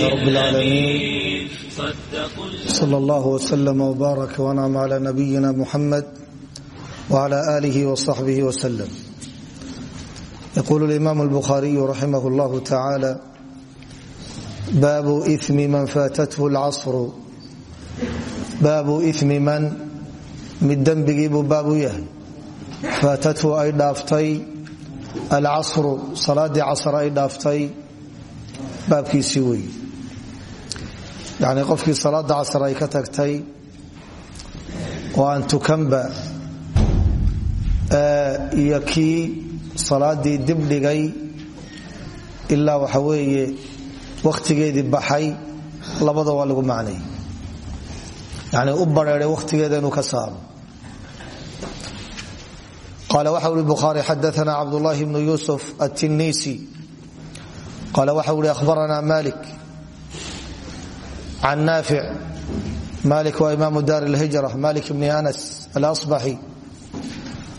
رب العالمين صلى الله وسلم وبارك ونعم على نبينا محمد وعلى آله وصحبه وسلم يقول الإمام البخاري رحمه الله تعالى باب إثم من فاتته العصر baabu imi man mid dembigiibuu baabu yahay faatathu ay dhaaftay alcasru salaadii casr ay dhaaftay baabkiisii wey yani qofkii salaada casr ay ka tagtay oo aan tukanba iyo kii salaadii dibdhigay ilaa waxa weeye wakhtigeedii baxay labada waa lagu macnay. Yani u bareeray wakhtigeeda inuu ka saaro. Qaal waxa ui bukhaari xadaana cabdulahi bnu yusuf atinisi qaal waxa ui ahbarana malik can naafic malik waa imaamu dar اlhijra malik bni anas alasbaxi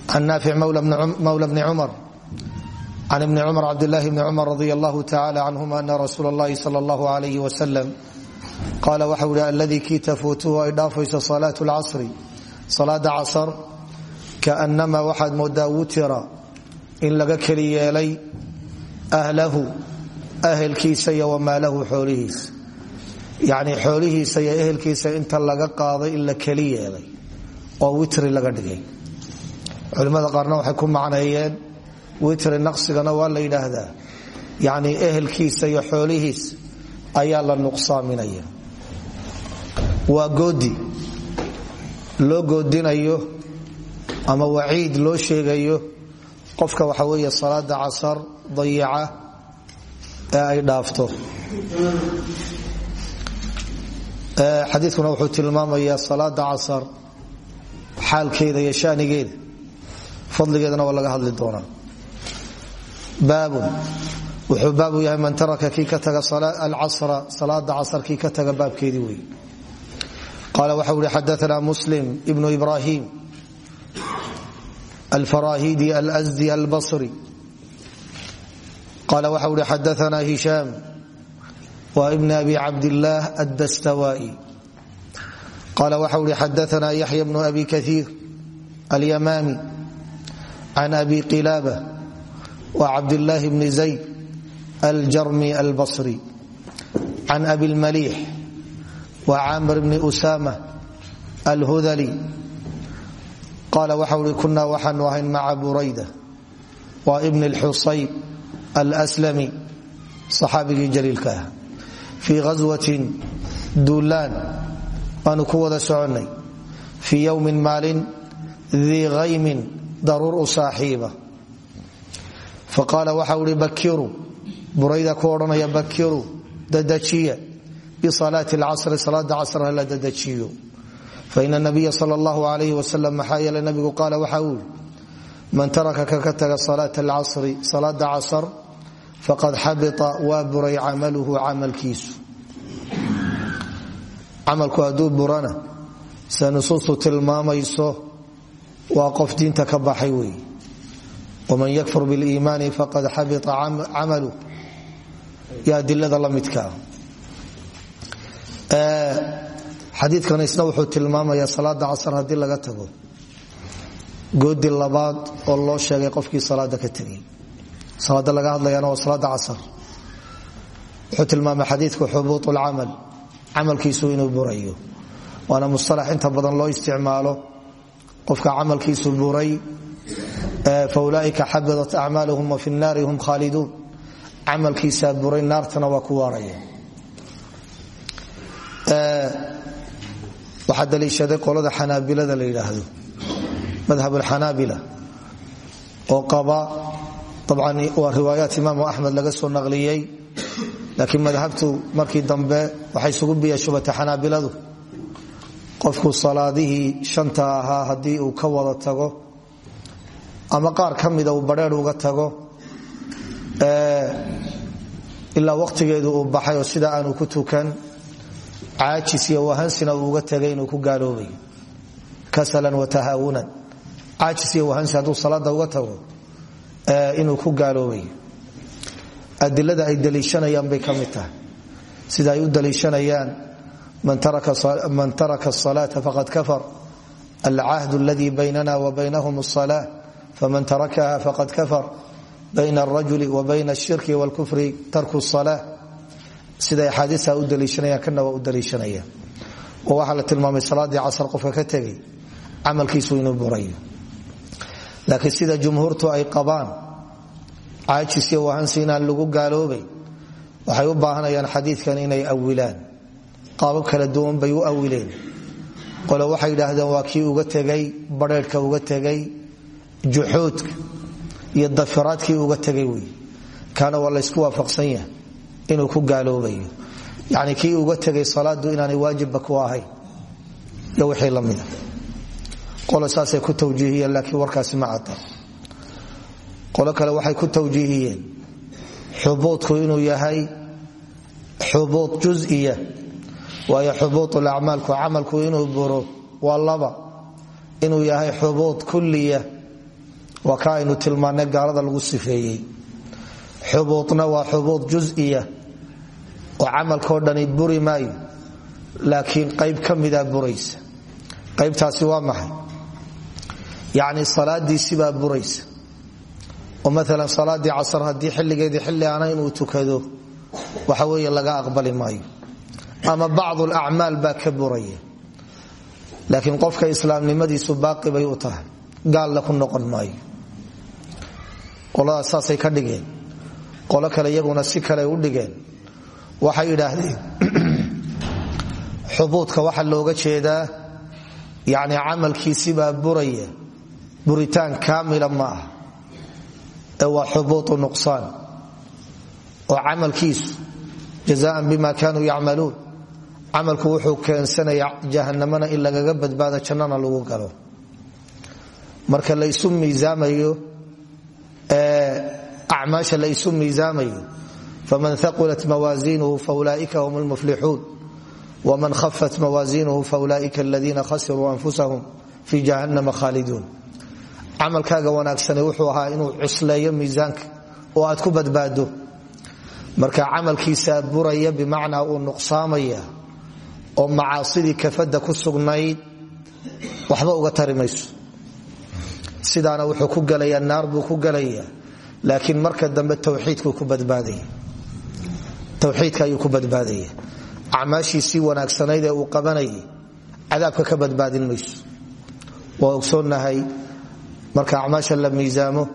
can naafic mawla bni cumar can ibni cumar cabdilahi bni cumar radi allahu tacala canhuma ana rasuula اllahi sal اllahu alayh wasalam qaala waxa ui aladii kii tafuutuhu ay dhaafayso salaat lcasri salaada casar kaanamaa waxaad moodaa wutira in laga keli yeelay ahlahu ahelkiisa iyo wamaalahu xoolihiisa yacnii xoolihiisa iyo ehelkiisa inta laga qaaday in la keli yeelay oo witri laga dhigay. Culimmada qaarna waxay ku macneeyeen witri naqsigana waa la yidhaahdaa. Yacnii ehelkiisa iyo xoolihiisa ayaa la nuqsaaminaya waa goodi loo goodinayo ama waciid loo sheegayo qofka waxa weeye salaada casar dayica ee ay dhaafto xadiikuna wuxuu tilmaamayaa salaada casar xaalkeeda iyo shanigeeda. Fadligeedana waa laga hadli doonaa. Baabun wuxuu baabu yahay man taraka kii ka taga alcasra salaada casar kii ka taga wey qaala waxa ui xadaana muslim ibnu ibrahim alfarahidi alsdi albasri. Qaala waxa ui xadaana hishaam wa ibn abi cabdillaah addastawai. Qaala waxa ui xadaana yaxya bnu abi kaiir alyamaami can abi qilaaba wa cabdillaahi bni zayd aljarmi albasri can abi lmaliix wcamr bni usama alhudali qaala waxa ui kunaa waxaanu ahayn maca burayda waa ibn اlxusayb alslami صaxaabigii jaliilka ah fii ghaswatin duulaan baanu ku wada soconnay. Fii ywmin maalin dii haymin daruur u saaxiiba. Faqaala waxa uhi bakiru burayda ku odhanaya bakiru dadajiya bsalaati lcasri salaada casr hala dadajiyo. Faina nabiya sal allahu alayh wasalam maxaa yeele nabigu qaala waxa uu yii man taraka kaka taga salaat alcasri salaada casr faqad xabita waa buray camaluhu camalkiisu. Camalku hadduu burana sida nusuustu tilmaamayso waa qof diinta ka baxay wey waman yakfur biliimaani faqad xabita camalu. Yo adilada la midkaa xadiikan isna wuxuu tilmaamaya salaada casr haddii laga tago. Goodi labaad oo loo sheegay qofkii salaada ka tegay salaada laga hadlayana waa salaada casr wuxuu tilmaamay xadiidku xubuut lcamal camalkiisu inuu burayo. Waana musalax inta badan loo isticmaalo. Qofka camalkiisu buray faulaaika xabidat acmaaluhum wa fi naari hum khaaliduun. Camalkiisaa buray naartana waa ku waaraya. Waxaa daliishaday qolada xanaabilada la yidhaahdo. Madhab alxanaabila oo qaba abcan waa riwaayaat imaamu axmed laga soo naqliyey laakiin madhabtu markii dambe waxay isugu biyashubata xanaabiladu. Qofku salaadihii shanta ahaa haddii uu ka wada tago ama qaar ka uu badheer uga tago ilaa waqtigeedu uu baxay oo sida aanu ku tukan caajis iyo wahansina uu uga tegay inuu ku gaaloobay kasalan watahaawunan caajis iyo wahansi salaada uga tago inuu ku gaaloobay adilada ay daliishanayaan bay ka mid tahay sida ay u daliishanayaan man taraka الصلاة faqad kafar alcahd اladي baynana وbaynhm الصلاة faman tarakaha faqad kafar bayn الrajul وbayn الshirki wاlkufri tarku الصلاة sida axaadiia u daliishanayaan kana waa u daliishanayaan oo waxaa la tilmaamay salaadii casr qofka ka tegay camalkiisu inuu burayo laakiin sida jumhuurtu ay qabaan caajis iyo wahansi inaan lagu gaaloobay. Waxay u baahanayaan xadiidkan inay awilaan qaabab kala duwan bay u awileen qole waxay yidhaahdeen waa kii uga tegay badheedhka uga tegay juxuudka iyo dafiraadkii uga tegay wey kaana waa laysku waafaqsan yahay inuu ku gaaloobayo. Yacni kii uga tegay salaadu inaanay waajibba ku ahayn iyo wixii la saasay ku tawjiihiyeen laakiin warkaasi ma cadda. Qolo kale waxay ku tawjiihiyeen xubuudku inuu yahay xubuud juziya waayo xubuud lacmaalku camalku inuu buro waa laba. Inuu yahay xubuud kulliya waa ka aynu tilmaanay gaalada lagu sifeeyey. Xubuudna waa xubuud juziya oo camalkao dhani buri maayo laakiin qayb ka buraysa. Qaybtaasi waa maxay yacni salaadiisibaa buraysa. Oo maalan salaadii casar haddii xilligeedii xilli aana inuu tukado waxa weeye laga aqbali maayo. Ama bacdu lacmaal baa ka buraya. Laakiin qofka islaamnimadiisu baaqi bay u tahay. Gaalna ku noqon maayo. Qoladaas saasay ka dhigeen. Qolo kale iyaguna si kale u dhigeen. Waxay idhaahdeen xubuudka waxaa looga jeedaa yacni camalkiisibaa buraya buritaan kaamila ma ah ee waa xubuutu nuqsaan oo camalkiisu jazaan bima kanuu yacmaluun camalku wuxuu keensanaya jahanamana in lagaga badbaado jannana lagu galo. Marka laysu miisaamayo acmaasha laysu miisaamayo faman haqulat mawaasiinuhu faulaaئika hm lmuflixuun wman khafat mawaasiinuhu faulaaئika aladiina khasiruu anfusahum fi jahannama khaaliduun camalkaaga wanaagsani wuxuu ahaa inuu cusleeyo miisaanka oo aad ku badbaado marka camalkiisaa buraya bimacnaa uu nuqsaamaya oo macaasidii kafada ku sugnayd waxba uga tari mayso. Sidaana wuxuu ku gelayaa naar buu ku gelayaa laakiin marka dambe towxiidkuu ku badbaadaya. Towxiidka ayuu ku badbaadaya. Acmaashiisii wanaagsanayd ee uu qabanayay cadaabka ka badbaadin mayso. Waa ogsoonnahay marka acmaasha la miisaamo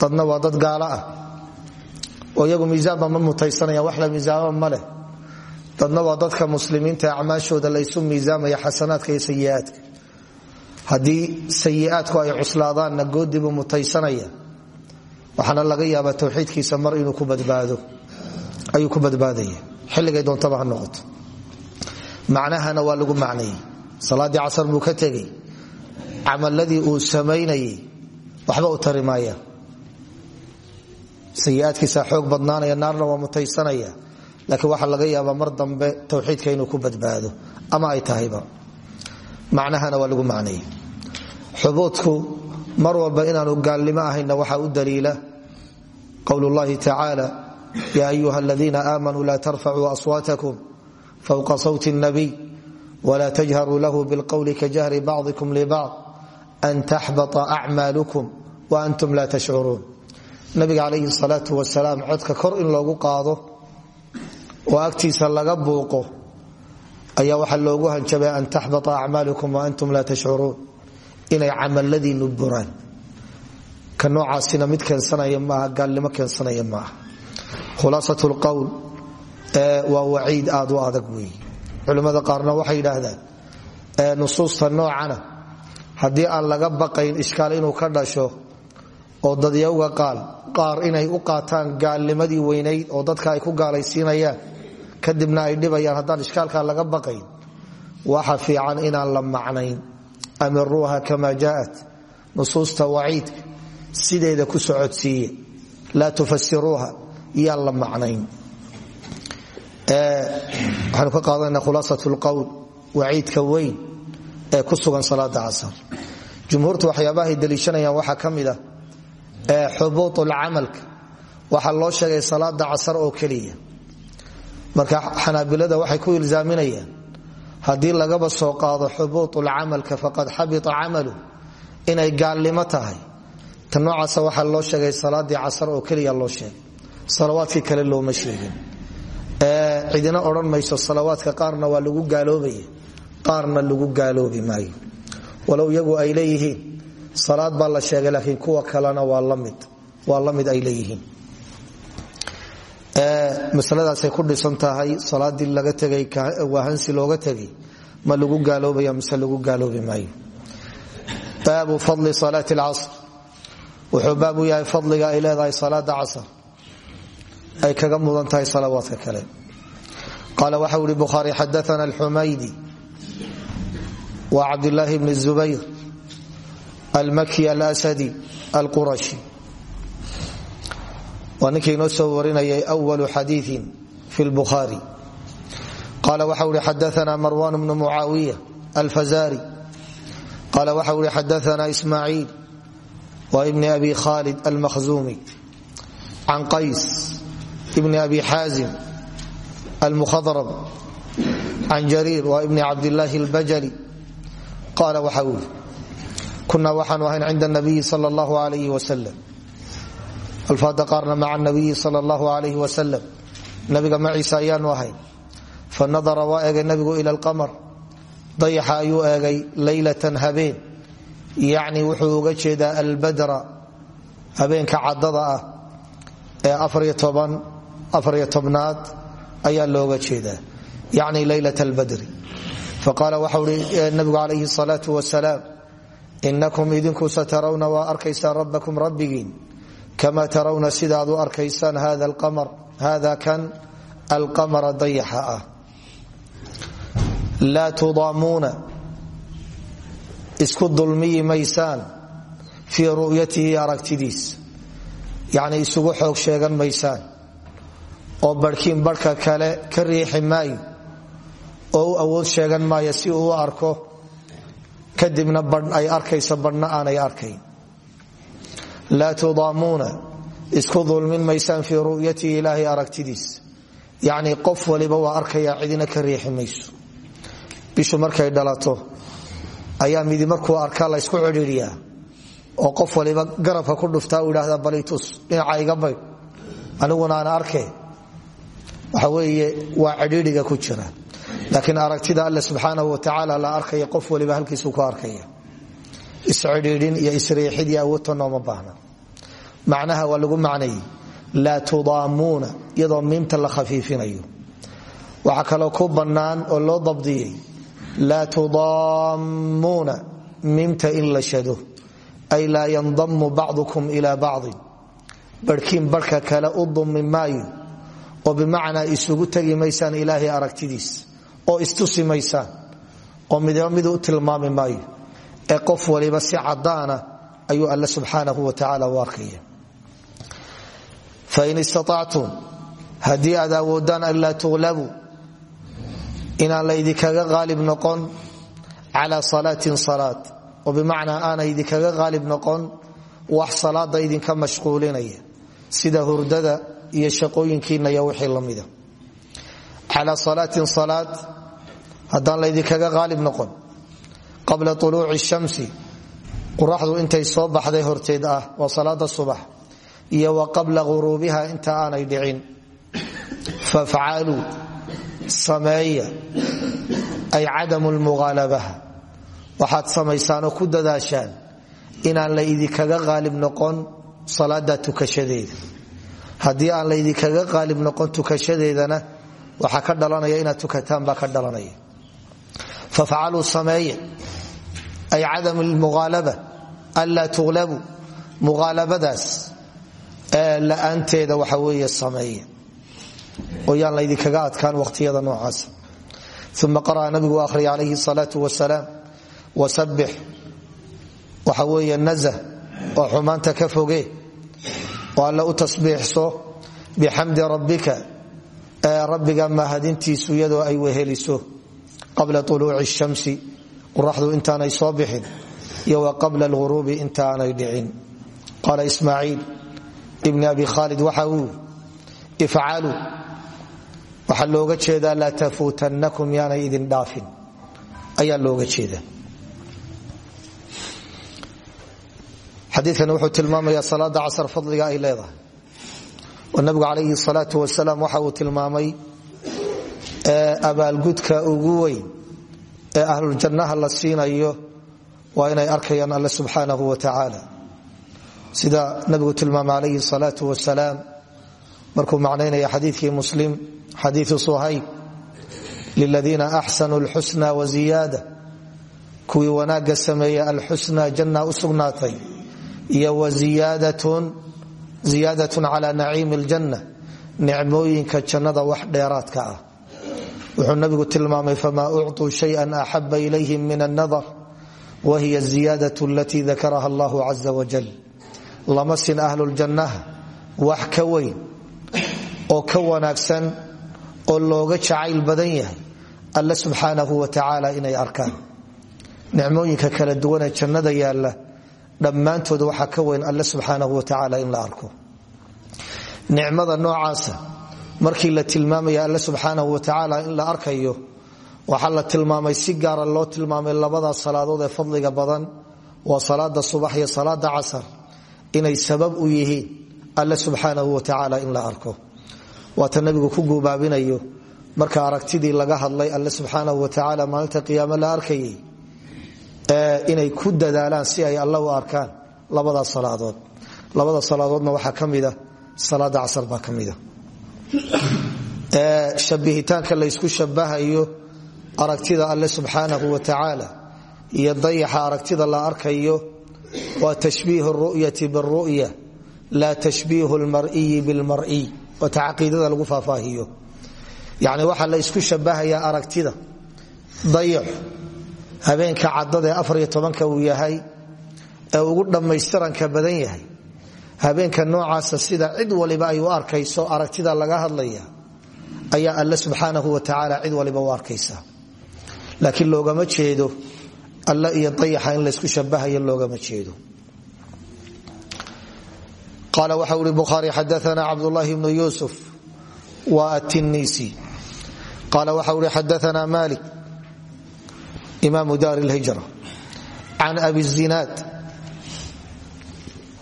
dadna waa dad gaalo ah. Oo iyagu miisaanba ma mutaysanayaan wax la miisaamo ma leh. Dadna waa dadka muslimiinta acmaashooda laysu miisaamaya xasanaadka iyo sayiaadka. Haddii sayiaadku ay cuslaadaanna goodibuu mutaysanaya. Waxaana laga yaabaa towxiidkiisa mar inuu ku badbaado ayuu ku badbaadaya. Xilligay doontaba noqoto. Macnahana waa lagu macnayey. Salaaddii casar buu ka tegey camaladii uu samaynayey waxba u tari maayaan sayiaadkiisa xoog badnaanaya naarna waa mutaysanaya. Laakiin waxaa laga yaabaa mar dambe towxiidka inuu ku badbaado ama ay tahayba. Macnahana waa lagu macnayey xubuudku mar walba inaanu gaalnimo ahayna waxaa u daliila. Qowl llahi tacaala ya ayuha aladiina aamanuu la tarfacuu aswaatakum fowqa sawti اnabiy wla tajharuu lahu bilqowli kajahri bacdikum libacd an taxbata acmaalukum waantum la tashcuruun nabiga calayhi salaau wasalaam codka kor in loogu qaado oo laga buuqo ayaa waxaa loogu hanjabay an taxbata acmaalukum waantum la tashcuruun inay camaladiinu buraan ka noocaasina mid keensanaya maaha gaalnimo keensanaya maaha khulaasat lqowl waa waciid aad u adag weeye culimmada qaarna waxay yidhaahdaan nusuusta noocana haddii aan laga baqayn ishkaal inuu ka dhasho oo dadyawga qaal qaar inay u qaataan gaalnimadii weynayd oo dadka ay ku gaalaysiinayaan kadibna ay dhibayaan haddaan ishkaalkaa laga baqayn waxa fiican inaan la macnayn. Amiruuha kama jaat nusuusta waciidka sideeda ku socodsiiye. Laa tufasiruuha iyaan la macnayn. Waxaanu ka qaadanana khulaasat lqowl waciidka weyn ee ku sugan salaada casar. Jumhuurtu waxyaabahay daliishanayaan waxaa ka mid ah xubuuط camalka. Waxaa loo sheegay salaada casar oo keliya. Marka xanaabilada waxay ku ilzaaminayaan haddii lagaba soo qaado xubuuطulcamalka faqad xabita camalu inay gaalnimo tahay. Ta noocaasa waxaa loo sheegay salaadii casar oo keliya loo sheegay. Salawaadkii kale looma sheegin. Cidina odhan mayso salawaadka qaarna waa lagu gaaloobaya qaarna lagu gaaloobi maayo. Walow iyagu ay leeyihiin salaad baa la sheegay laakiin kuwa kalena waa la mid ay leeyihiin. Masaladaasay ku dhisan tahay salaadii laga tegay waahansi looga tegay ma lagu gaaloobaya mise lagu gaaloobi maayo? Baabu fadli salaati alcasr. Wuxuu baab u yahay fadliga ay leedahay salaada casr. Ay kaga mudan tahay salawaadka kale. Qaala waxa uri bukhaari xadaana alxumaydi wa cabdillaahi bni zubayr almaki alasadi alqurashi. Waa ninkii inoo soo warinayay walu xadiiin fi lbukhaari qaala waxa uri xadaana marwan bnu mucaawiya alfazari qaala waxa uri xadaana ismaaciil wa ibni abi khalid almakhzumi can qays ibni abi xaazim almuhadrab can jariir wa ibni cabdillaahi albajali qaala waxa uri kunaa waxaanu ahayn cinda nabiyi sal allahu alayh wasalam alfaada qaarna maca nabiyi sal allahu alayh wasalam nabiga maciisa ayaanu ahayn fa nadara waa eegay nabigu ila alqamar dayaxa ayuu eegay leylatan habeen yacni wuxuu uga jeedaa albadra habeenka caddada ah yacni leylat albadri faqaala waxau hi nabigu calayhi salaau wasalaam inakum idinku satarawna waa arkaysaan rabbakum rabbigiin kama tarawna sidaad u arkaysaan hada kan alqamara dayaxa ah laa tudaamuuna isku dulmiyi maysaan fii ru'yatihi aragtidiis yacni isugu xoog sheegan maysaan oo barhkiin oo u awood sheegan maayo si uu u arko kadibna ay arkayso badhna aanay arkayn. Laa tudaamuuna isku dulmin maysaan fii ru'yatihi ilaahay aragtidiis. Yacnii qof waliba waa arkaya cidina ka riixi mayso. Markay dhalato ayaa midi markuu arkaa laysku cidhiidhiyaa oo qof waliba garabka ku dhuftaa uu idhahda balitus dhinaca iga baydh aniguna aan arke waxa weeye waa cidhiidhiga ku jira laakiin aragtida alle subxaanahu watacaala la arkaya qof waliba halkiisuu ku arkaya. Iscidhiidhin iyo isriixid iyo awoodta nooma baahna. Macnaha waa lagu macnayey laa tudaamuuna iyadoo miimta la khafiifinayo. Waxaa kaloo ku bannaan oo loo dabdiyey laa tudaamuuna miimta in la ay laa yandamu bacdukum ila bacdin. Barhkiin barhka kale u dumi maayo oo bimacnaa isugu tegi maysaan ilaahay aragtidiis oo istusi maysaan oo midba midu tilmaami maayo ee qof waliba si cadaana ayuu alle subxaanahu wa tacaala u arkaya. Fain istaactum haddii aad awoodaan an laa tuqlabuu inaan laydinkaga qaalib noqon cala salaatin salaad oo bimacnaa aanay idinkaga qaalib noqon wax salaada idinka mashquulinaya sida hurdada iyo shaqooyinkiina iyo wixii lamida cala salaatin salaad haddaan laydinkaga qaalib noqon qabla uluuci shamsi quraxdu intay soo baxday horteed ah waa salaada subax iyo wa qabla ghuruubiha inta aanay dhicin fafcaluu sameeya ay cadamu lmuqaalabaha waxaad samaysaanoo ku dadaashaan inaan la idinkaga qaalib noqon salaada tukashadeeda haddii aan la idinkaga qaalib noqon tukashadeedana waxaa ka dhalanaya inaad tukataan baa ka dhalanaya. Fafcaluu sameeya ay cadam lmuqaalaba anlaa tuqlabu muqaalabadaas la'aanteeda waxa weeye sameeya oo yaan laydinkaga adkaan waqhtiyada noocaasa uma qara'a nabigu akhriya calayhi salaau wasalaam wasabbix waxa weeye nazah oo xumaanta ka foge oo alle u tasbiixso bixamdi rabbika rabbiga mahadintiisu iyadoo ay weheliso qabla uluuci shamsi qoraxdu intaanay soo bixin iyo wa qabla alghuruubi intaanay dhicin. Qaala ismaaciil ibni abi khaalid waxa uu ifcaluu waxaa looga jeedaa laa tafuutannakum yaanay idin dhaafin. Ayaa looga jeeda xadiikani wuxuu tilmaamayaa salaada casar fadliga ay leedahay nabigu calayhi salaatu wasalaam waxa uu tilmaamay abaalgudka ugu weyn ee ahluljannaha la siinayo waa inay arkayaan alle subxaanahu wa tacaala sida nabigu tilmaamay calayhi salaatu wasalaam markuu macnaynaya xadiikii muslim xadiiu suhayb liladiina axsanuu lxusna waziyaada kuwii wanaagga sameeya alxusna janna u sugnaatay iyo waziyaadatun cala naciimi ljanna nicmooyinka jannada wax dheeraadka ah. Wuxuu nabigu tilmaamay famaa ucطuu shaya axaba ilayhim min annadar wahiya ziyaadaة alatii dakaraha allahu caza wajal lama sin ahluljannaha wax ka weyn oo ka wanaagsan oo looga jacayl badan yahay alle subxaanahu wa tacaala inay arkaan. Nicmooyinka kala duwanee jannada yaalla dhammaantood waxaa ka weyn alle subxaanahu wa tacaala in la arko. Nicmada noocaasa markii la tilmaamaya alle subxaanahu wa tacaala in la arkayo waxaa la tilmaamay si gaara loo tilmaamay labada salaadood ee fadliga badan waa salaada subax iyo salaada casar inay sabab u yihiin alle subxaanahu wa tacaala in la arko. Waata nabigu ku guubaabinayo marka aragtidii laga hadlay alle subxaanahu wa tacaala maalinta qiyaame la arkayay inay ku dadaalaan si ay alla u arkaan labada salaadood. Labada salaadoodna waxaa ka mida salaada casar baa ka mida shabihitaanka laysku shabahayo aragtida alle subxaanahu wa tacaala iyo aragtida la arkayo waa tashbiihu ru'yati biru'ya laa tashbiihu lmariyi bilmariy waata caqiidada lagu faahfaahiyo. Yani waxaa la isku shabahayaa aragtida dayaxu habeenka cadada ee afariyo tobanka uu yahay ee ugu dhammaystiranka badan yahay. Habeenka noocaasa sida cid waliba ay u arkayso aragtida laga hadlaya ayaa alle subxaanahu wa tacaala cid waliba u arkaysa. Laakiin loogama jeedo alle iyo dayaxa in laysku shabahayo loogama jeedo. Qaala waxa uri bukhaari xadaana cabdulahi bnu yusuf wa atinisi qaala waxa uri xadaana malik imaamu daar lhijra can abi zinaad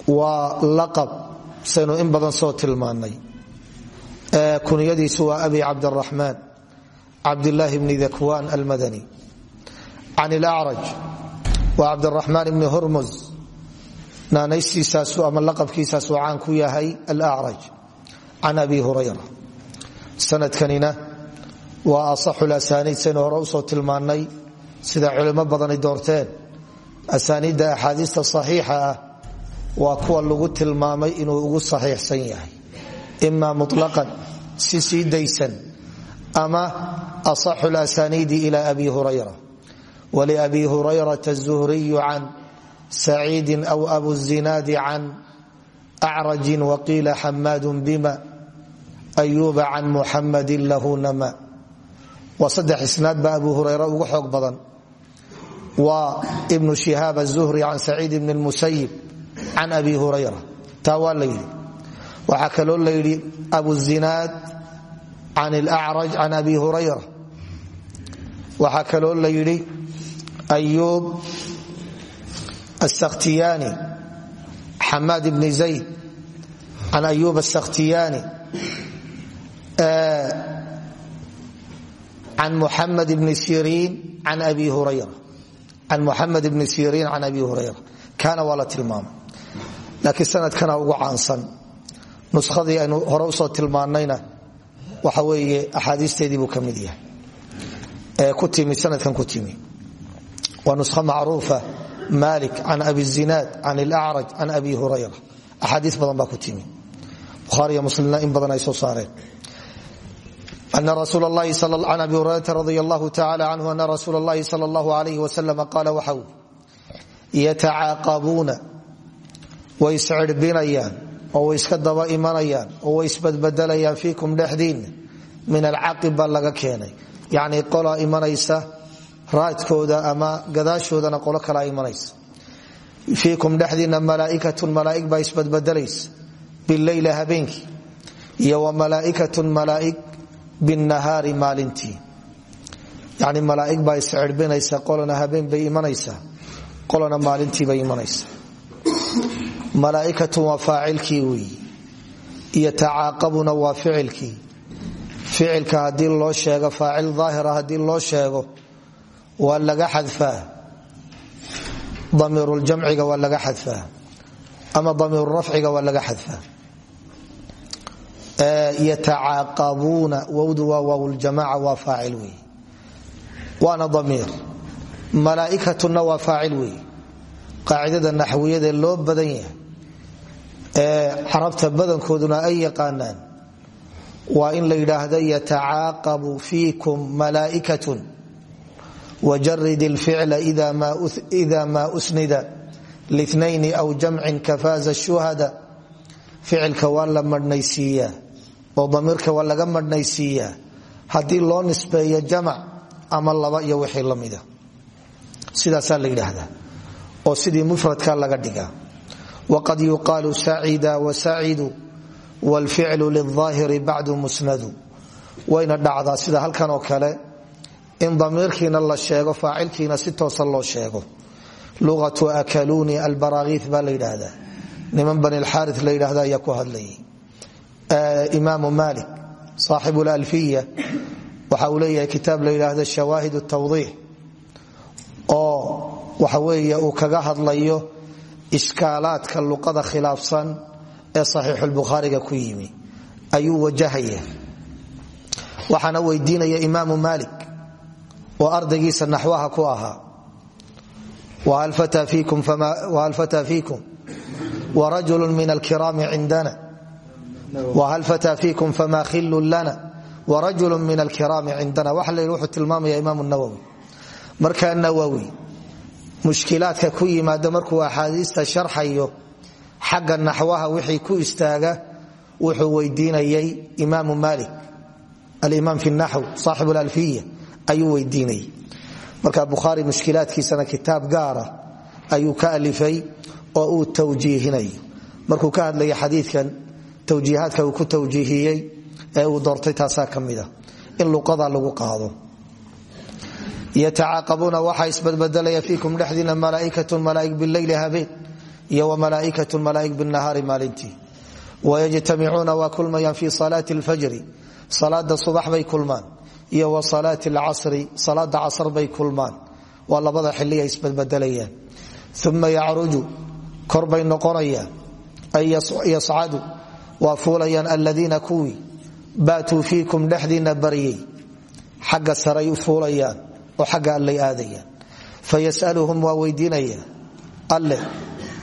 waa laqab. Saynu in badan soo tilmaanay. Kunyadiisu waa abi cabdiraxmaan cabdilaahi bni dakwaan almadani. Can ilacraj waa cabdiraxmaan ibni hurmuz. Naanaystiisaasu ama laqabkiisaasuu caan ku yahay alacraj can abi hurayra. Sanadkanina waa asaxu lasaniid saynu hore u soo tilmaanay sida culimo badani doorteen. Asaaniidda axaadiista saxiixa ah kuwa lagu tilmaamay inuu ugu saxiixsan yahay. Ima mulaqan si sii daysan ama asaxu lasaniidi ila abi hurayra. Waliabi hurayrata zuhriyu can saciidin aw abu zinaadi can acrajin waqiila xamaadun bima ayuuba can muxamadin lahu nama. Waa saddex isnaad baa abu hurayra ugu xoog badan waa ibnu shihaab azuhri can saciid bn musayib can abi hurayra taa waa la yidhi. Waxaa kaloo la yidhi abu zinaad can ilacraj can abi hurayra waxaa kaloo la yidhi ayuub asakhtiyaani xamaad bni zayd can ayuub asakhtiyaani can muxamed bni siriin can abi hurayra can muxamed bni siriin can abi hurayra kaana waa la tilmaamay laakiin sanadkana ugu caansan nuskadii aynu hore u soo tilmaanayna waxa weeye axaadiisteedii buu ka mid yahay ee ku timi sanadkan ku timi waa nuskho macruufa malik can abi zinaad can ilacraj can abi hurayra axaadii badan baa ku timi bukhaariyo muslimna in badan ay soo saareen ana rasuul lahi can abi hurayrata radi allahu tacala canhu ana rasuula اllahi sal اllahu alayh wasalam qaala waxa uu yatacaaqabuuna way iscirbinayaan oo way iska daba imanayaan oo way isbadbedelayaan fiikum dhexdiinna min alcaqib baa laga keenay yacnii qolaa imanaysa raadkooda ama gadaashoodana qolo kalaa imanaysa fiikum dhexdiinna malaaikatun malaaig baa isbadbedelaysa bileyla habeenkii iyo wa malaaikatun malaaig binnahaari maalintii. Yani malaa'ig baa iscirbinaysa qolana habeen bay imanaysaa qolana maalintiibay imanaysa malaaikatun waa faacilkii weyi iyo tacaaqabuna waa ficilkii. Ficilka loo sheego faacil daahira haddii loo sheego waa laga xadfaa. Damiiruljamciga waa laga xadfaa ama damiirurafciga waa laga xadfaa yatacaaqabuuna wowdu waa waawljamaca waa faacil wey waana damiir. Malaaikatuna waa faacil wey qaacidada naxwiyada loo badan yahay. Ee carabta badankooduna ay yaqaanaan waa in la yidhaahda yatacaaqabu fiikum malaaikatun. Wajarid ilficla ida ma usnida. Linayn aw jamcin kafaaza shuhada. Ficilka waa la madhnaysiiyaa oo damiirka waa laga madhnaysiiyaa haddii loo nisbeeyo jamac ama laba iyo wixii lamida sidaasaa la yidhaahdaa. Oo sidii mufradka laga dhigaa. Waqad yuqaalu sacida wasacidu wlficlu liلظaahiri bacdu musnadu. Wayna dhacdaa sida halkan oo kale in damiirkiina la sheego faacilkiina si toosa loo sheego. Luatu akaluni albaraakiif baa la yidhaahdaa. Niman bani lxaari la yidhahda ayaa ku hadlayay imaamu malik saaxibu lalfiya waxa uu leeyahay kitaab la yidhaahdo shawaahid tawdiix oo waxa weeye uu kaga hadlayo ishkaalaadka luqada khilaafsan ee saxiixulbukhaariga ku yimi. Ayuu wajahaya. Waxaana weydiinaya imaamu malik oo ardaygiisa naxwaha ku ahaa whal fataa fiikum warajulu whal fataa fiikum fama khilun lana? Warajulu min alkiraami cindana waxa la yidhi wuxuu tilmaamaya imaam nawowi markaa nawowi mushkilaadka ku yimaada markuu axaadiista sharxayo xagga naxwaha wixii ku istaaga wuxuu weydiinayay imaamu mali alimaam fi naxw saaxib alfiya ayuu weydiinayay. Marka bukhaari mushkilaadkiisana kitaab gaara ayuu ka alifay oo uu tawjiihinayo markuu ka hadlaya xadiikan tawjiihaadka uu ku tawjiihiyey ee uu doortay taasaa ka mida in luqada lagu qaado. Yatacaaqabuuna waxaa isbadbedelaya fiikum dhexdiina malaaikatun malaaig bileyli habeen iyo wmalaaikatun malaaig binahaari maalintii. Wayajtamicuuna waa kulmayaan fi salaati lfajri salaada subax bay kulmaan iyo wa salaati lcasri salaada casr bay kulmaan. Waa labada xiliya isbadbedelayaan uma yacruju kor bay noqonayaan. Ay yascadu waa fuulayaan aladiina kuwii baatuu fiikum dhexdiina baryay xagga saray fuulayaan oo xagga allay aadayaan. Fayasaluhum waa weydiinaya alle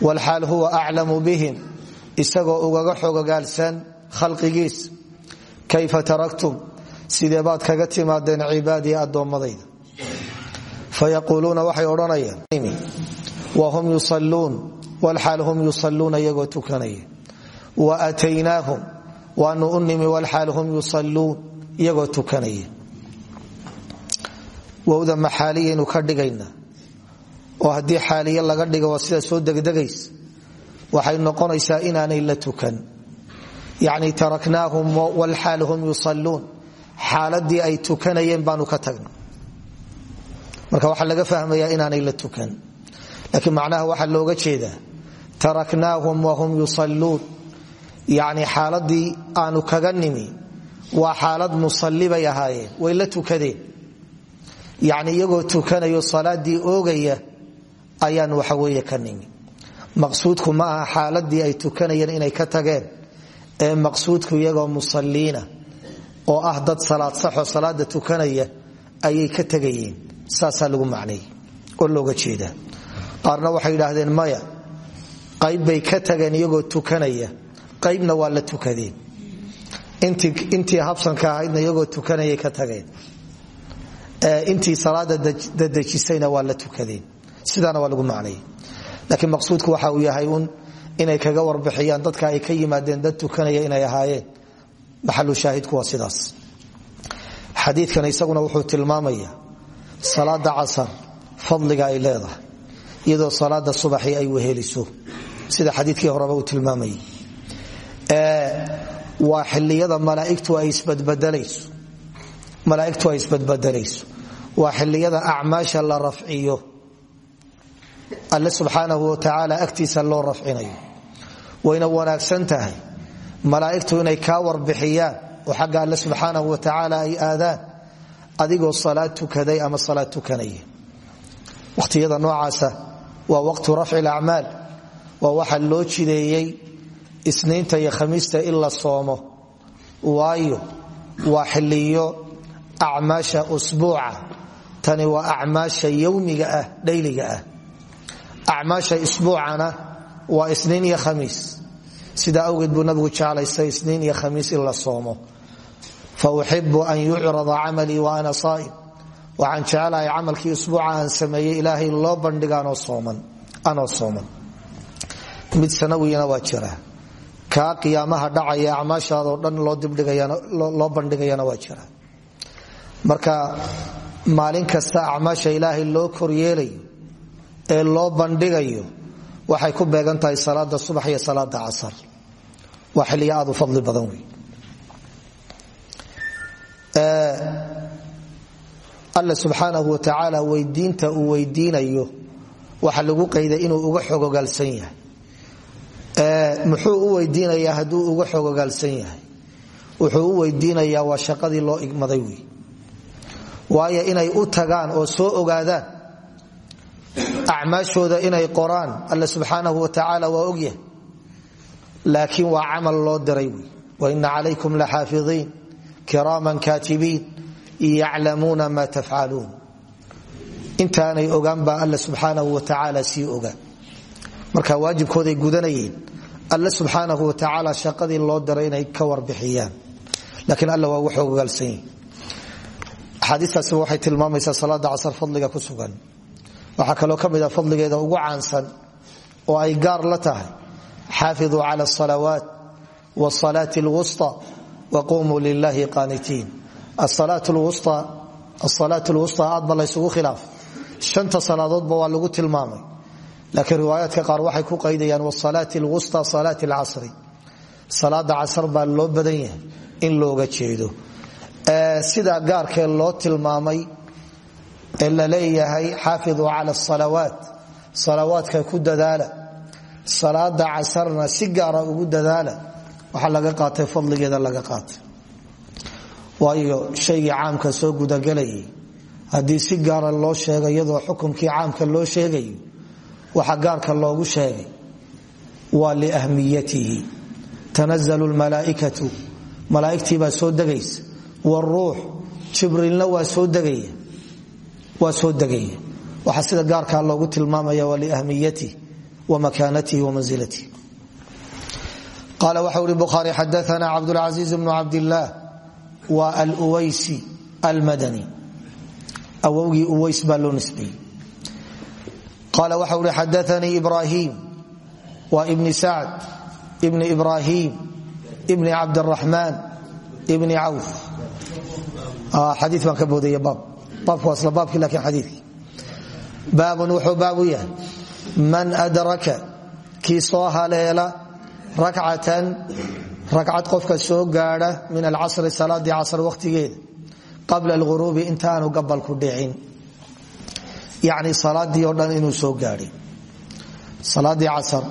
walxaal huwa aclamu bihim. Isagoo ugaga xogogaalsan khalqigiis. Kayfa taraktum? Sidee baad kaga timaadeen cibaadii addoommadayda fayaquuluuna waxay odhanayaan. Wahum yusaluun walxaal hum yusaluuna iyagoo tukanaya wa aataynaahum waanu u nimi walxaal hum yusaluun iyagoo tukanaya wowda maxaaliyaynu ka dhigayna oo haddii xaaliye laga dhigo sida soo degdegays waxay noqonaysaa inaanay la tukan yacni taraknaahum walxaal hum yusaluun xaaladii ay tukanayeen baanu ka tagna marka waxaa laga fahmayaa inaanay la tukan laakiin macnaha waxaa looga jeedaa taraknaahum wahum yusaluun yacni xaaladii aanu kaga nimi waa xaalad musalli bay ahaayeen way la tukadeen. Yacni iyagoo tukanayo salaadii oogaya ayaan waxaweeye ka nimi. Maqsuudku ma aha xaaladii ay tukanayeen inay ka tageen ee maqsuudku iyagoo musalliina oo ah dad salaad saxoo salaada tukanaya ayay ka tegayeen. Saasaa lagu macnay oo looga jeedaa. Qaarna waxay yidhaahdeen maya qayb bay ka tageen iyagoo tukanaya qaybna waa la tukadeen. Intii habsanka ahaydna iyagoo tukanayay ka tageen. Intii salaada dadejisayna waa la tukadeen. Sidaana waa lagu macnay. Laakiin maqsuudku waxa uu yahay inay kaga warbixiyaan dadka ay ka yimaadeen dad tukanaya inay ahaayeen. Maxalu shaahidku waa sidaas. Xadiikan isaguna wuxuu tilmaamaya salaada casar fadliga ay leedahay iyadoo salaada subaxi ay weheliso. Sida xadiikii horeba uu tilmaamayay waa xiliyada malaa'igtu ay isbadbadelayso waa xilliyada acmaasha la rafciyo. Alle subxaanahu watacaala agtiisa loo rafcinayo. Wayna wanaagsan tahay. Malaa'igtu inay kaa warbixiyaan oo xagga alle subxaanahu watacaala ay aadaan adigoo salaad tukaday ama salaad tukanaya. Wakhtiyada noocaasa waa waqtu rafci lacmaal waa waxa loo jideeyey isniinta iyo khamiista in la soomo waayo waa xiliyo acmaasha usbuuca. Tani waa acmaasha yowmiga ah dhayliga ah. Acmaasha isbuucana waa isniin iyo khamiis. Sidaa awgeed buu nabigu jeclaystay isniin iyo khamiis in soomo. Fa uxibu an yucrada camalii wa ana saa'im. Waxaan jecelahay camalkii usbuuca aan sameeyey ilaahay loo bandhiga anoo sooman. Mid sanawiyana waa jira kaa qiyaamaha dhacaya acmaashaadoo dhan loo bandhigayana waa jira. Marka maalin kasta acmaasha ilaahay loo koryeelayo ee loo bandhigayo waxay ku beegan tahay salaada subax iyo salaada casar. Waa fadli badan wey alla subxaanahu wa tacaala weydiinta uu weydiinayo waxa lagu qayday inuu uga xogogaalsan yahay muxuu u weydiinayaa hadduu uga xogogaalsan yahay? Wuxuu u weydiinayaa waa shaqadii loo igmaday wey waayo inay u tagaan oo soo ogaadaan. Acmaashooda inay qoraan alle subxaanahu wa tacaala waa ogyahay laakiin waa camal loo diray wey waina calaykum laxaafidiin kiraaman kaatibiin yaclamuuna ma tafcaluun intaanay ogaan baa alle subxaanahu wa tacaala sii ogaan. Marka waajibkooday gudanayeen alle subxaanahu wa tacaala shaqadii loo diray inay ka warbixiyaan. Laakiin alle waa wuxuu ogaalsan yihi axaadiistaasi waxay tilmaamaysaa salaada casar fadliga ku sugan. Waxaa kaloo ka mid a fadligeeda ugu caansan oo ay gaar la tahay. Xaafiduu cala asalawaat wsalaati lwusta waqumuu lilahi qaanitiin. Asalaat lwusta aad ba laysugu khilaaf. Shanta salaadoodba waa lagu tilmaamay laakiin riwaayaadka qaar waxay ku qaydayaan wsalaati lwusta salaati lcasri salaada casar baa loo badan yahay in looga jeedo. Sidaa gaarkee loo tilmaamay ee la leeyahay xaafiduu cala asalawaat salawaadka ku dadaala. Salaada casarna si gaara ugu dadaala. Waxaa laga qaatay fadligeeda laga qaatay. Waayo shaygii caamka soo gudagelayay haddii si gaara caamka loo waxa gaarka loogu sheegay waa liahmiyatihi. Tanazalu lmalaaikatu malaaigtii baa soo degaysa. Wruux jibriilna waa soo degaya waxaa sida gaarkaa loogu tilmaamaya waa liahmiyatihi wa makaanatihi wa mansilatihi qaala waxa uri bukhaari xadaana cabdulcasiiz bnu cabdillaah waa alwaysi almadani. Awowgii uways baa loo nisbeeyey qaala waxa uri xadaanii ibrahim waa ibni sacd ibni ibrahim ibni cabdiraxmaan ibni cawf xadii baan ka boodaya baab baabku waa isla baabkii laakiin xadiikii baabun wuxuu baabu yahay man adraka kii soo haleela rakcatan ragcad qofka soo gaadha min alcasri salaadii casr wakhtigeeda qabla alghuruubi intaanu gabalku dhicin yacni salaadii oo dhan inuu soo gaadhay salaadii casar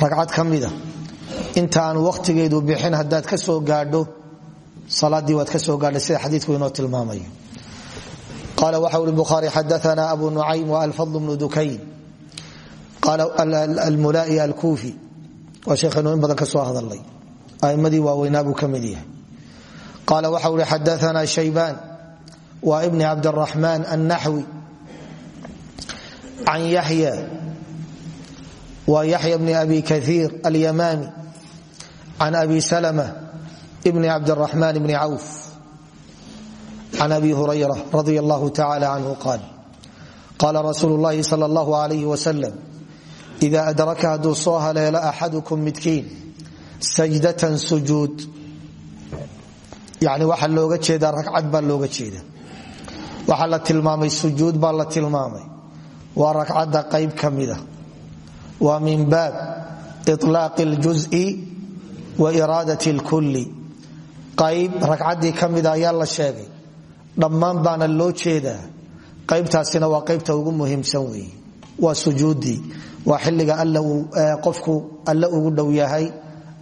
ragcad ka mida intaanu wakhtigeedu bixin haddaad ka soo gaadho salaadii waad ka soo gaadhay sida xadiidku inoo tilmaamayo. Qaala waxa uri bukhaari xadaana abu nucaym walfadl bnu dukayn. Almulaa'i alkuufi. Waa sheekhaynu in badan ka soo hadalnay a'imadii waaweynaa buu ka mid yahay. Qaala waxa uri xadaana shaybaan waa ibni cabdiraxmaan annaxwi an yaya waa yaxya bni abi kaiir alyamaami can abi salma bni cabdiraxmaan bni cawf can abi hurayra radi allahu tacala canhu qaal qaala rasuulu llahi sal allahu alayh wasalam ida adraka hadduu soo haleelo axadukum midkiin sajdatan sujuud yani waxaa looga jeedaa ragcad baa looga jeeda waxaa la tilmaamay sujuud baa la tilmaamay waa ragcadda qayb ka mida waa min baab iطlaaqi اljuزءi wa iraadaة اlkuli qayb ragcaddii ka mida ayaa la sheegay dhammaan baana loo jeedaa qaybtaasina waa qaybta ugu muhiimsan weeye waa sujuudii waa xilliga qofku alle ugu dhow yahay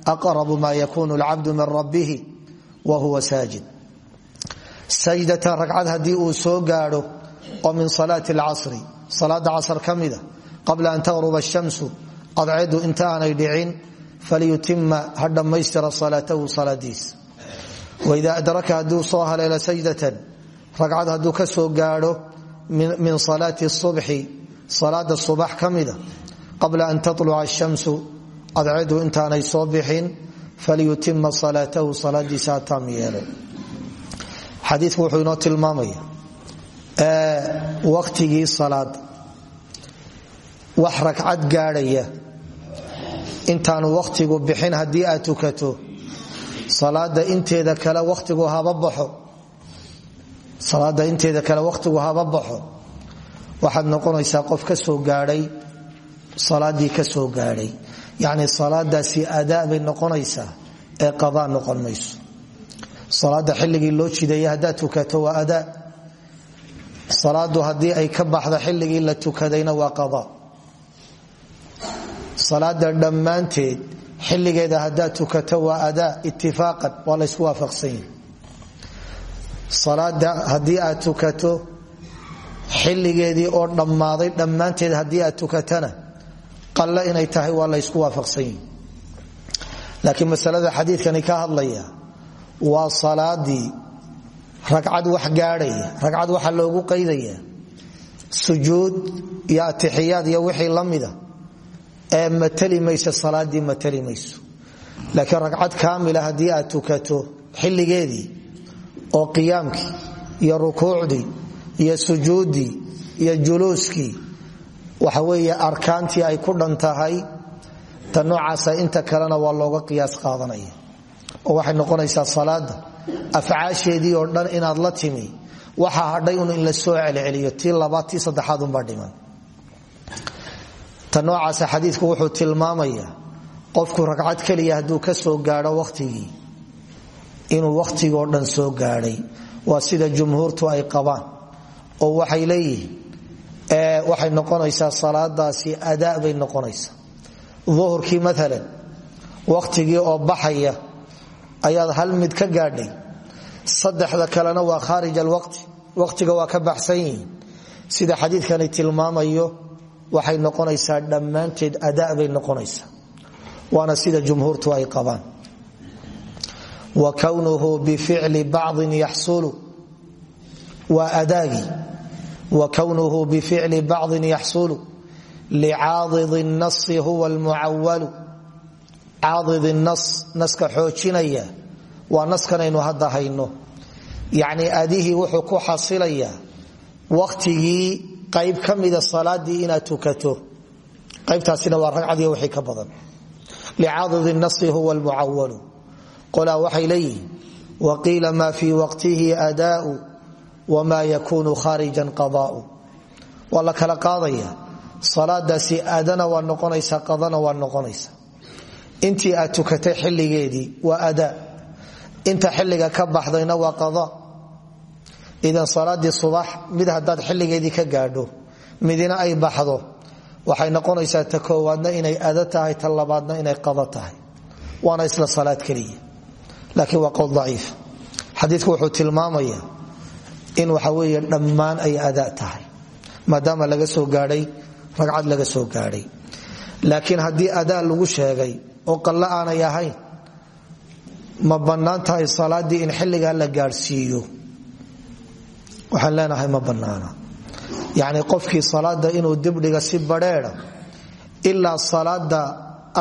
aqrabu ma yakunu lcabdu min rabbihi wa huwa saajid sajdatan ragcad haddii uu soo gaadho oo min salaati alcasri salaada casr ka mida qabla an taqruba shamsu adceedu inta aanay dhicin falyutima ha dhammaystira salaatahu salaadiis. Waida adraka hadduu soo haleelo sajdatan ragcad hadduu ka soo gaadho min salaati subxi salaada subax ka mida qabla an taluca shamsu adceedu intaanay soo bixin falyutima salaatahu salaadiisa ha taam yeelo xadiiku waktigii salaada wax ragcad gaadhaya. Intaanu wakhtigu bixin haddii aad tukato. Salaada inteeda kale watigu haba baxo. Salaada inteeda kale wakhtigu haba baxo. Waxaad noqonaysaa qof ka soo gaadhay salaadii ka soo gaadhay. Yacni salaadaasi adaa bay noqonaysaa ee qadaa noqon mayso. Salaada xilligii loo jideeya haddaad tukato waa adaa salaadu haddii ay ka baxdo xilligii la tukadayna waa qadaa salaada dhammaanteed xilligeeda haddaad tukato waa adaa itifaaqan waa laysku salaada haddii aad tukato xilligeedii oo dhammaaday dhammaanteed haddii aad tukatana qalle inay tahay waa laysku waafaqsan laakiin masalada xadiidkani ka hadlaya waa salaadii ragcad wax gaadhaya ragcad waxa loogu qaydaya. Sujuud iyo atixiyaad iyo wixii la mida ee matali maysa salaadii matali mayso laakiin ragcad kaamila haddii aad tukato xilligeedii oo qiyaamkii iyo rukuucdii iyo sujuuddii iyo juluuskii waxa weeye arkaantii ay ku dhan tahay ta noocaasa inta kalena waa looga afcaasheedii oo dhan inaad la timi waxa hadhay un in la soo celceliyo tii labaad tii saddexaad unbaa dhiman. Ta noocaasa xadiidku wuxuu tilmaamaya qofku ragcad keliya hadduu ka soo gaadho wakhtigii inuu wakhtigoo dhan soo gaadhay. Waa sida jumhuurtu ay qabaan oo waxay leeyihiin waxay noqonaysaa salaadaasi adaa bay noqonaysaa. Duhurkii maalan wakhtigii oo baxaya ayaad hal mid ka gaadhay saddexda kalena waa khaarij alwaqti. Waqtiga waa ka baxsan yihiin. Sida xadiidkani tilmaamayo waxay noqonaysaa dhammaanteed adaa bay noqonaysaa. Waana sida jumhuurtu ay qabaan. Wa kownuhu bificli bacdin yaxsulu. Waa adaagii. Wa kownuhu bificli bacdin yaxsulu. Licaadidi nasi huwa almucawalu caadidi nas naska xoojinaya waa naskanaynu hadda hayno. Yacni adihii wuxuu ku xasilayaa wakhtigii qayb ka mida salaadii tukato. Qaybtaasina waa ragcadii wixii ka badan. Licaadidi nasi huwa almucawalu qolaa waxay leeyihiin waqiila ma fii waqtihi adaau wma yakunu khaarijan qadaau. Waa la kala qaadaya. Salaadaasi aadana waa noqonaysa qadana waa noqonaysa intii aad tukatay xilligeedii waa adaa inta xilliga ka baxdayna waa qada idan salaadii subax mid haddaad xilligeedii ka gaadho midina ay baxdo waxay noqonaysaa ta koowaadna inay ada tahay ta inay qada tahay. Waana isla salaad keliya. Laakiin waa qowl daciif. Xadiidku wuxuu tilmaamaya in waxa weeye dhammaan ay ada tahay maadaama laga soo gaadhay ragcad laga soo gaadhay. Laakiin haddii adaa lagu sheegay oo qallo aanay ahayn ma bannaan tahay salaaddii in xilligaa la gaadhsiiyo? waxaan leenahay ma bannaana. yacni qofkii salaada inuu dibdhiga si badrheeda ilaa salaada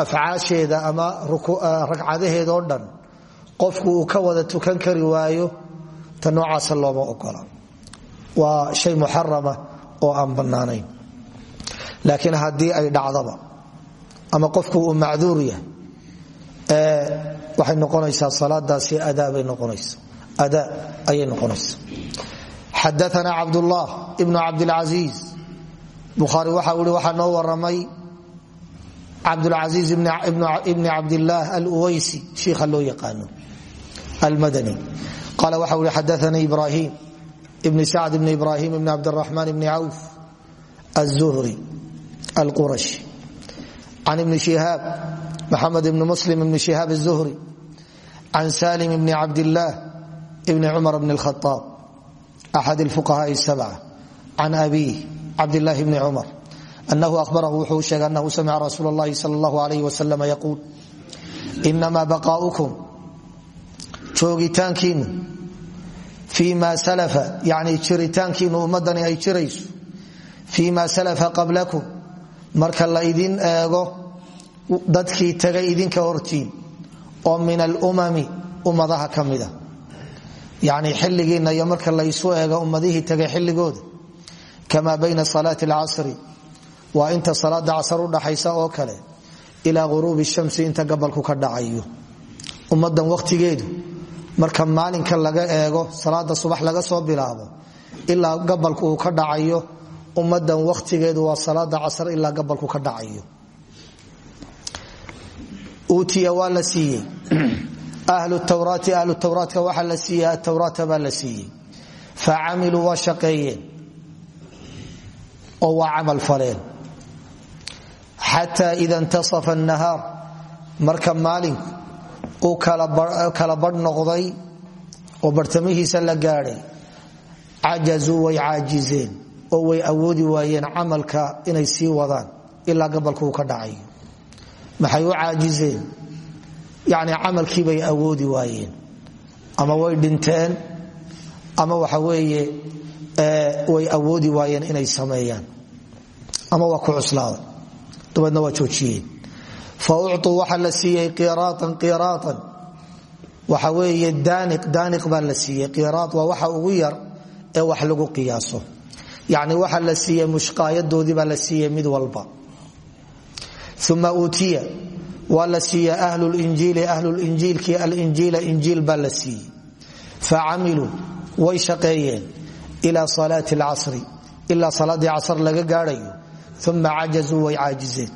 afcaasheeda ama ragcadaheeda oo dhan qofku uu ka wada tukan kari waayo ta noocaasa looma ogola. Waa shay muxarama oo aan bannaanayn. Laakiin haddii ay dhacdaba ama qofku uu macduur yahay waxay noqonaysaa salaadaasi adaabay noqonaysa adaa ayay noqonaysa xadaana cabdullah ibnu cabdilcasiis bukhaari waxa ui waxaa noo waramay cabdulcasiis ibni cabdillaah aluwaysi shiikha loo yaqaano almadani. Qaala waxa ui xadaana ibrahim bni sacd bni ibrahim bni cabdiraxmaan bni cawf aلzuhri alqurashi. Can ibni shihaab maxamed ibni muslim ibni shihaab الzuhri can salim bni cabdillaah bni cumar bni اlkhaaab axad اlfuqahaai الsabca can abiih cabdillaahi bni cumar anahu ahbarahu wuxuu sheegay anahu samica rasuul اllahi sal اllahu alayh wasalam yaquul inamaa baqaa'ukum joogitaankiinu fii ma salafa yani jiritaankiinu ummadani ay jirayso fii ma salafa qablakum marka la ydin eego dadkii tagay idinka hortiin oo min alumami ummadaha ka mida. Yani xilligiinna iyo marka laysu eego ummadihii tagay xilligooda. Kama bayna salaati alcasri waa inta salaada casar udhaxaysa oo kale ilaa ghuruubi shamsi inta gabalku ka dhacayo. Ummadan wakhtigeedu marka maalinka laga eego salaada subax laga soo bilaabo ilaa gabalku ka dhacayo ummadan wakhtigeedu waa salaada casar ilaa gabalku ka dhacayo uutiya waa la siiyey ahlu tawraati ahlu tawraatka waxaa la siiyey atawraata baa la siiyey fa camiluu waa shaqeeyeen oo waa camal faleen xata ida intasafa nahaar marka maalinku uu kala badh noqday oo bartamihiisa la gaadhay cajazuu way caajizeen oo way awoodi waayeen camalka inay sii wadaan ilaa gabalku uu ka dhacayo maxay u caajizeen? Yani camalkiibay awoodi waayeen. Ama way dhinteen ama waxa weeye way awoodi waayeen inay sameeyaan. Ama waa ku cuslaaday. Dabeedna waa joojiyeen. Fa ucuu waxaa la siiyey qiraaan qiraaan waxa weeye daaniq daaniq la siiyey. Qiraad waa waxa ugu yar ee wax lagu qiyaaso. Yacni waxaa la siiyey mushqaayadoodii baa la siiyey mid walba uma uutiya waa la siiyey ahlulinjiili ahlulinjiilkii alinjiila injiil baa la siiyey facamiluu way shaqeeyeen ila salaati alcasri ilaa salaadii casr laga gaadhayo uma cajazuu way caajizeen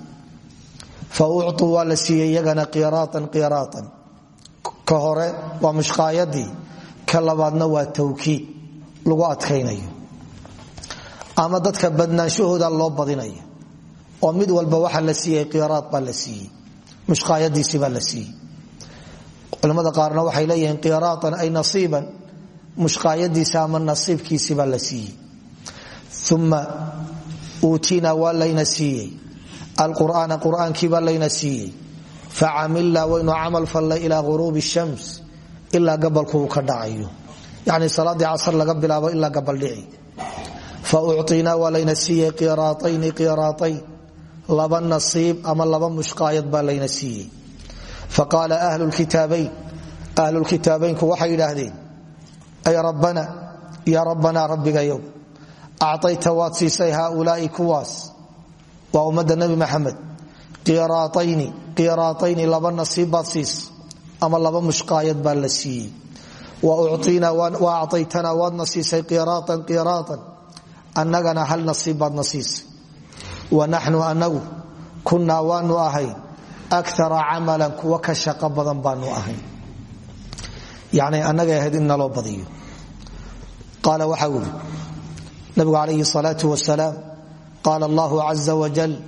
fa ucuu waa la siiyey iyagana qiraaan qiraaan ka hore waa mushqaayadii ka labaadna waa tawkiid lagu adkaynayo badnaanshahooda loo badinayo oo mid walba waxaa la siiyey qiraad baa la siiyey mushqaayadiisi baa la siiyey. Culamada qaarna waxay leeyihiin qiraaan ay nasiiban mushqaayadiisa ama nasiibkiisi baa la siiyey. Uma uutina waa layna siiyey alqur'aana qur'aankiibaa layna siiyey. Facamilnaa waynu camal fallay ilaa ghuruubi shams ilaa gabalku uu ka dhacayo. Yani salaadii casr laga bilaabo ilaa gabaldhici fa ucطinaa waa laba nasiib ama laba mushqaayad baa layna siiyey. Faqaala ahlu kitaabayn ahlulkitaabaynku waxay yidhaahdeen ay rabbana yaa rabbanaa rabbigayow acطayta waad siisay haaulaai kuwaas waa ummadda nebi maxamed. Qiraatayni qiraatayni laba nasiib baad siis ama laba mushqaayad baa la siiyey. Wa acaytanaa waadna siisay qiraaan qiraaan annagana hal nasiib baadna siisay wa naxnu anagu kunnaa waanu ahayn akara camalan kuwa ka shaqo badan baanu ahayn. Yani annaga ahayd in naloo badiyo. Qaala waxa uri nabigu calayhi salaau wasalaam qaala allahu caza wajal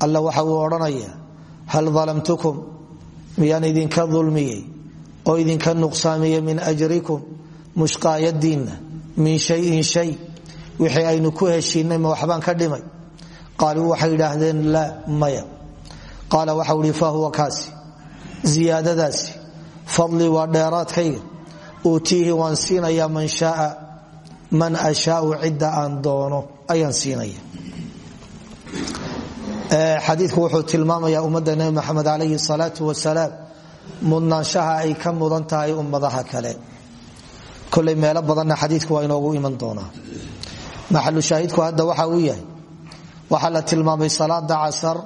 alla waxa uu odhanaya hal dalamtukum miyaan idinka dulmiyey oo idinka nuqsaamiyey min ajrikum mushqaayadiinna min shayin shay wixii aynu qaaluu waxay idhaahdeen laa maya qaala waxau ihi fahuwa kaasi ziyaadadaasi fadlii waa dheeraadkayga uutiihi waan siinayaa man shaaa man ashaau cidda aan doono ayaan siinaya xadiiku wuxuu tilmaamaya ummadda nebi maxamed calayhi salaau wasalaam mudnaanshaha ay ka mudan tahay ummadaha kale koley meelo badanna xadiiku waa inoogu iman doonaa maxalu shaahidku hadda waxa uu yahay waxaa la tilmaamay salaada casar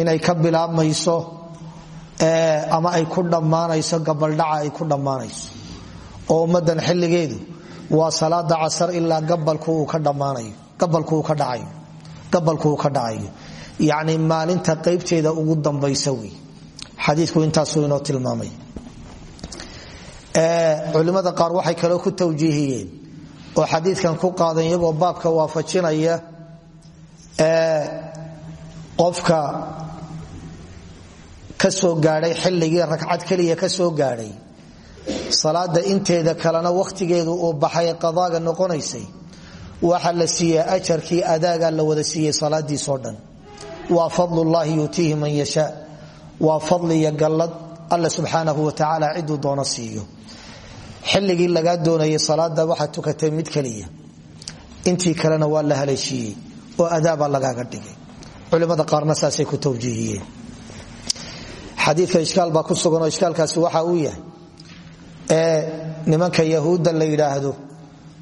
inay ka bilaabmayso ama ay ku dhammaanayso gabaldhaca ay ku dhammaanayso. Oo ummaddan xilligeedu waa salaada casar ilaa gabalku uu ka dhacayo yacni maalinta qaybteeda ugu dambaysa wey xadiiku intaasuu inoo tilmaamay. Culimmada qaar waxay kaloo ku tawjiihiyeen oo xadiidkan ku qaadan baabka waafajinaya qofka ka soo gaadhay xilligii ragcad keliya ka salaada inteeda kalena wakhtigeedu uu baxay qadaaga noqonaysay waxa la siiyey ajarkii adaaga la wada siiyey salaadiisoo dhan. Waa fadlullaahi yuutiihi man yashaa waa fadli iyo gallad alla subxaanahu wa tacaala ciduu doono siiyo. Xilligii lagaa salaada waxaad tukatay mid keliya. Intii kalena waa la haleeshiiyey oo adaabaa lagaaga dhigay. Culimmada qaarna saasay ku tawjiihiyeen. Xadiidka ishkaal baa ku sugan oo ishkaalkaasi waxa uu yahay ee nimanka yahuudda la yidhaahdo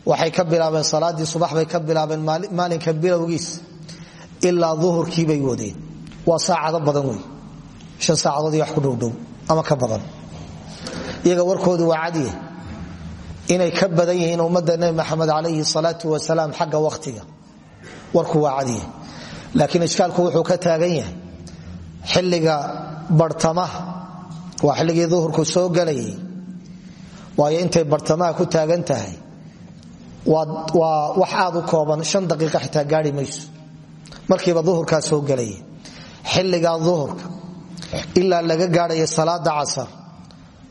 waxay ka bilaabeen salaadii subax bay ka bilaabeen maalinka bilowgiis ilaa duhurkiibay wadeen. Waa saacado badan wey an saacadood iyo wax ku dhowdhow ama ka badan. Iyaga warkoodu waa cadiye inay ka badan yihiin ummadda nebi maxamed calayhi salaatu wasalaam xagga wakhtiga warku waa cadiye. Laakiin ishkaalku wuxuu ka taagan yahay. Xilliga bartamaha waa xilligii duhurku soo gelayay waayo intay bartamaha ku taagan tahay waa wax aad u kooban shan daqiiqa xitaa gaari mayso. Markiiba duhurkaa soo gelaya xilligaa duhurka ilaa laga gaadhaya salaada casar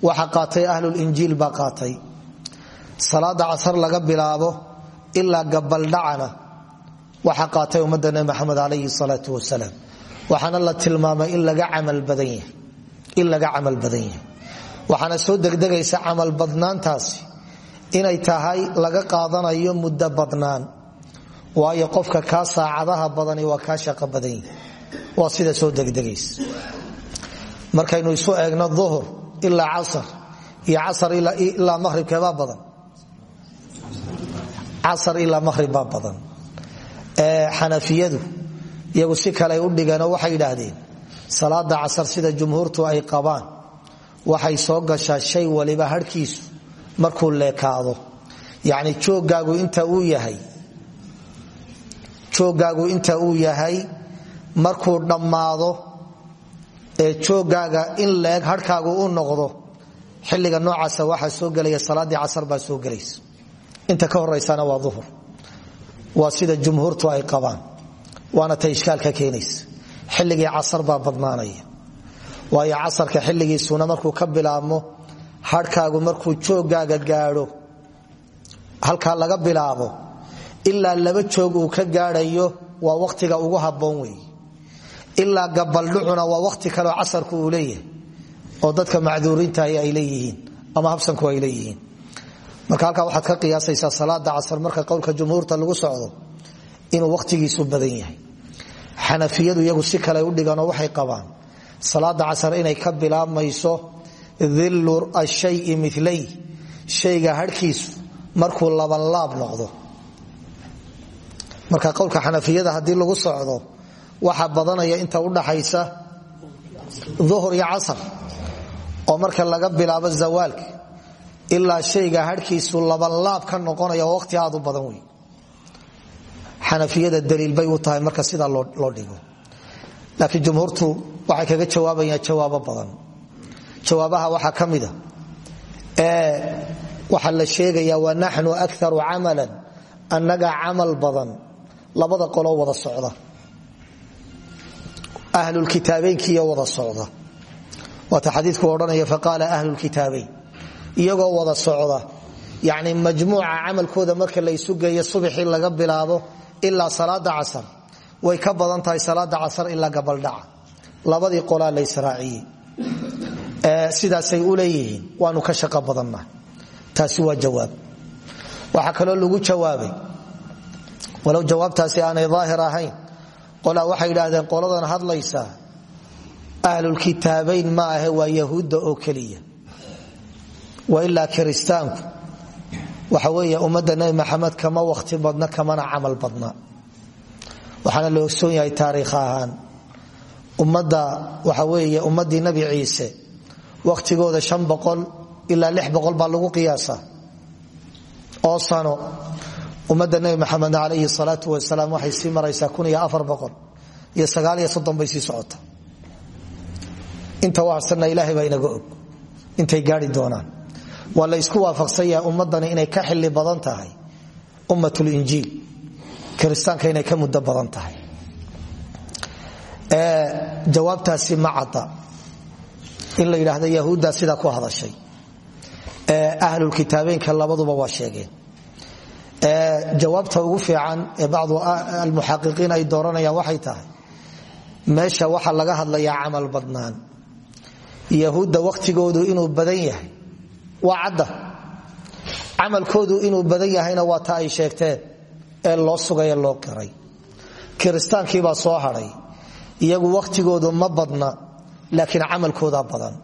waxa qaatay ahlulinjiil baa qaatay. Salaada casar laga bilaabo ilaa gabaldhacana waxa qaatay ummadda nebi maxamed calayhi salaatu wasalaam waxaana la tilmaamay in laga camal badan yahay waxaana soo degdegaysa camal badnaantaasi inay tahay laga qaadanayo muddo badnaan. Waayo qofka kaa saacadaha badani waa kaa shaqo badan yahi waa sida soo degdegaysa. Markaynu isu eegno duhur ilaa casar iyo casar ilaa maqhribkeebaa badan. Casar ilaa badan xanafiyadu iyagu si kale u dhigeenoo waxay yidhaahdeen salaada casar sida jumhuurtu ay qabaan waxay soo gashaa shay waliba harhkiisu markuu leekaado. Yacni jooggaagu inta uu yahay markuu dhammaado ee jooggaaga in leeg harhkaagu u noqdo xilliga noocaasa waxaa soo gelaya salaaddii casar baa soo gelaysa. Inta ka horaysana waa duhur waa sida jumhuurtu ay qabaan. Waana ta ishkaalka keenaysa xilligii casar baa badnaanaya. Waayo casarka xilligiisuna markuu ka bilaabmo harhkaagu markuu jooggaaga gaadho halkaa laga bilaabo ilaa laba joog uu ka gaadhayo waa wakhtiga ugu habboon weeye. Ilaa gabaldhucuna waa wakhti kaleoo casarku uu leeyahay oo dadka macduurintahi ay leeyihiin ama habsanku ay leeyihiin marka halkaa waxaad ka qiyaasaysaa salaada casar marka qowlka jumhuurta lagu socdo inuu wakhtigiisu badan yahay. Xanafiyadu iyagu si kale u dhiganoo waxay qabaan salaada casar inay ka bilaabmayso dillu ashayi milay shayga harhkiisu markuu labanlaab noqdo. Marka qowlka xanafiyada haddii lagu socdo waxa badanaya inta udhaxaysa duhur iyo casar oo marka laga bilaabo zawaalka ilaa shayga harhkiisu labanlaab ka noqonaya waqti aad u badan wey xanafiyada daliil bay u tahay marka sidaa loo dhigo. Laakiin jumhuurtu waxay kaga jawaabayaan jawaabo badan. Jawaabaha waxaa ka ee waxaa la sheegaya wa naxnu akaru camalan. Annaga camal badan labada qoloo wada socda. Ahlulkitaabeynkiiyo wada socda. Waata xadiidku odhanaya faqaala ahlulkitaabeyn iyagoo wada socda. Yacni majmuuca camalkooda marka la isu geeyo subaxii laga bilaabo ilaa salaada casar. Way ka badan tahay salaada casar ilaa gabaldhaca labadii qolaa la israaciyey. Sidaasay u leeyihiin. Waanu ka shaqo badanna taasi waa jawaab. Waxaa kaloo lagu jawaabay. Walow jawaabtaasi aanay daahir ahayn qolaa waxay idhaahdeen qoladan hadlaysaa ahlulkitaabayn ma ahe waa yahuudda oo keliya wa ilaa kiristaanku waxa weeye ummadda maxamed kama wakhti badna kamana camal badna. Waxaana la ogsoon yahay taariikh ahaan. Ummadda waxa weeye ummaddii nebi ciise wakhtigooda ilaa baa lagu qiyaasa. Oo sano ummadda nebi maxamedna calayhi salaatu wasalaam waxay sii maraysaa iyo bay sii socota. Inta u harsanna ilaahay baa inaga og. Intay gaari doonaan waa la ysku waafaqsan yahay ummaddani inay ka xili badan tahay. Ummat linjiil kiristaanka inay ka muddo badan tahay. Jawaabtaasi ma cadda. In la yidhaahdo yahuuddaa sidaa ku hadashay. Ahlulkitaabeenka labaduba waa sheegeen. Jawaabta ugu fiican ee bacdu almuxaqiqiin ay dooranayaan waxay tahay meesha waxaa laga hadlayaa camal badnaan. Yahuudda wakhtigoodu inuu badan yahay waa cadda. Camalkoodu inuu badan yahayna waa ta ay sheegteen ee loo sugay loo qiray kiristaankiibaa soo hadhay iyagu wakhtigoodu ma badna laakiin camalkoodaa badan.